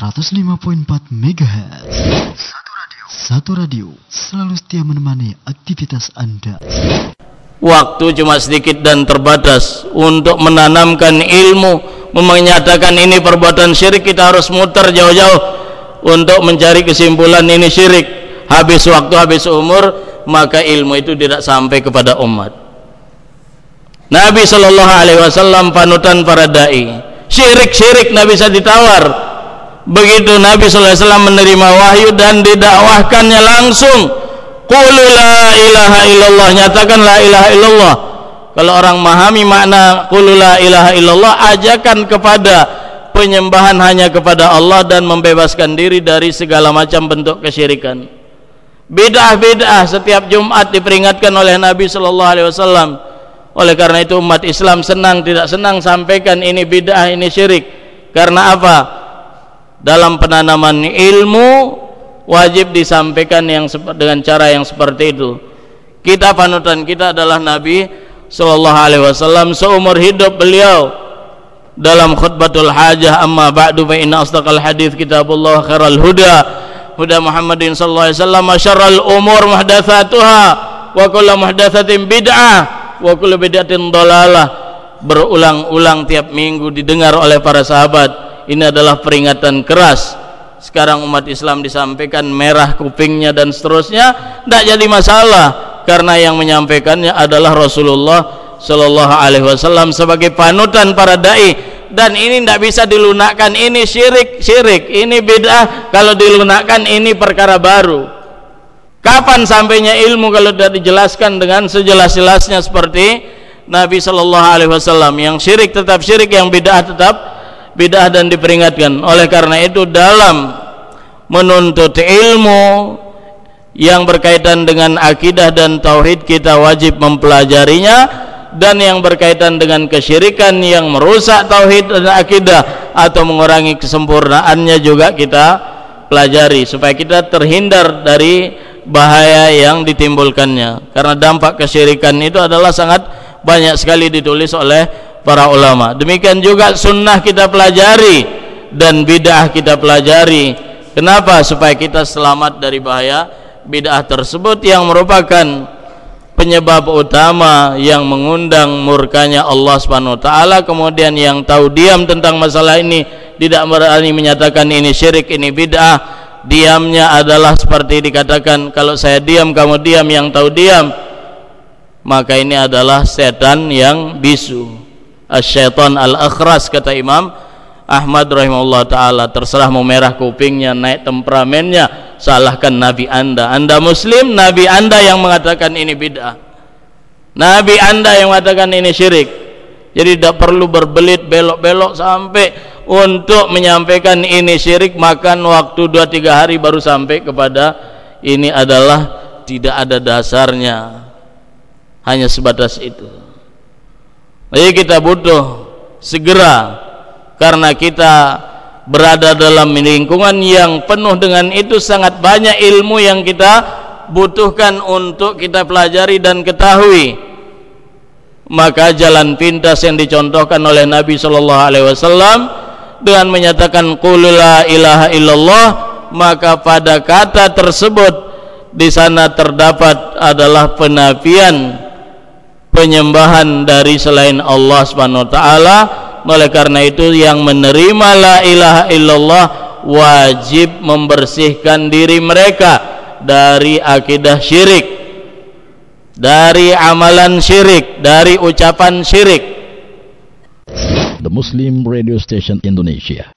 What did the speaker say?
105.4 MHz. Satu radio. Satu radio selalu setia menemani aktivitas Anda. Waktu cuma sedikit dan terbatas untuk menanamkan ilmu, menyatakan ini perbuatan syirik kita harus muter jauh-jauh untuk mencari kesimpulan ini syirik. Habis waktu, habis umur, maka ilmu itu tidak sampai kepada umat. Nabi Shallallahu Alaihi Wasallam panutan para dai. Syirik-syirik Nabi bisa ditawar begitu Nabi SAW menerima wahyu dan didakwahkannya langsung. Qulu la ilaha illallah nyatakan la ilaha illallah. Kalau orang memahami makna Qulu la ilaha illallah ajakan kepada penyembahan hanya kepada Allah dan membebaskan diri dari segala macam bentuk kesyirikan. Bid'ah-bid'ah setiap Jumat diperingatkan oleh Nabi Sallallahu Alaihi Wasallam. Oleh karena itu umat Islam senang tidak senang sampaikan ini bid'ah ini syirik. Karena apa dalam penanaman ilmu wajib disampaikan yang dengan cara yang seperti itu. Kita panutan kita adalah Nabi Sallallahu Alaihi Wasallam seumur hidup beliau. Dalam khutbatul hajah amma ba'du fa inna asdaqal hadis kitabullah khairal huda huda Muhammadin sallallahu alaihi wasallam syarrul umur muhdatsatuha wa kullu muhdatsatin bid'ah wa kullu bid'atin dhalalah berulang-ulang tiap minggu didengar oleh para sahabat ini adalah peringatan keras. Sekarang umat Islam disampaikan merah kupingnya dan seterusnya tidak jadi masalah. Karena yang menyampaikannya adalah Rasulullah Shallallahu Alaihi Wasallam sebagai panutan para dai. Dan ini tidak bisa dilunakkan ini syirik syirik ini beda kalau dilunakkan ini perkara baru. Kapan sampainya ilmu kalau tidak dijelaskan dengan sejelas-jelasnya seperti Nabi Shallallahu Alaihi Wasallam? Yang syirik tetap syirik yang bid'ah tetap bid'ah dan diperingatkan. Oleh karena itu dalam menuntut ilmu yang berkaitan dengan akidah dan tauhid kita wajib mempelajarinya. Dan yang berkaitan dengan kesyirikan yang merusak tauhid dan akidah atau mengurangi kesempurnaannya juga kita pelajari supaya kita terhindar dari bahaya yang ditimbulkannya. Karena dampak kesyirikan itu adalah sangat banyak sekali ditulis oleh para ulama. Demikian juga sunnah kita pelajari dan bid'ah kita pelajari. Kenapa? Supaya kita selamat dari bahaya bid'ah tersebut yang merupakan penyebab utama yang mengundang murkanya Allah Subhanahu wa taala. Kemudian yang tahu diam tentang masalah ini tidak berani menyatakan ini syirik ini bid'ah. Diamnya adalah seperti dikatakan kalau saya diam kamu diam yang tahu diam maka ini adalah setan yang bisu asyaitan al-akhras kata Imam Ahmad rahimahullah ta'ala. Terserah mau merah kupingnya naik temperamennya salahkan Nabi anda. Anda muslim Nabi anda yang mengatakan ini bid'ah. Nabi anda yang mengatakan ini syirik. Jadi tidak perlu berbelit belok-belok sampai untuk menyampaikan ini syirik makan waktu 2-3 hari baru sampai kepada ini adalah tidak ada dasarnya. Hanya sebatas itu jadi kita butuh segera karena kita berada dalam lingkungan yang penuh dengan itu sangat banyak ilmu yang kita butuhkan untuk kita pelajari dan ketahui. Maka jalan pintas yang dicontohkan oleh Nabi Shallallahu Alaihi Wasallam dengan menyatakan qul la ilaha illallah maka pada kata tersebut di sana terdapat adalah penafian penyembahan dari selain Allah Subhanahu wa taala. Oleh karena itu yang menerima la ilaha illallah wajib membersihkan diri mereka dari akidah syirik dari amalan syirik dari ucapan syirik. The Muslim Radio Station Indonesia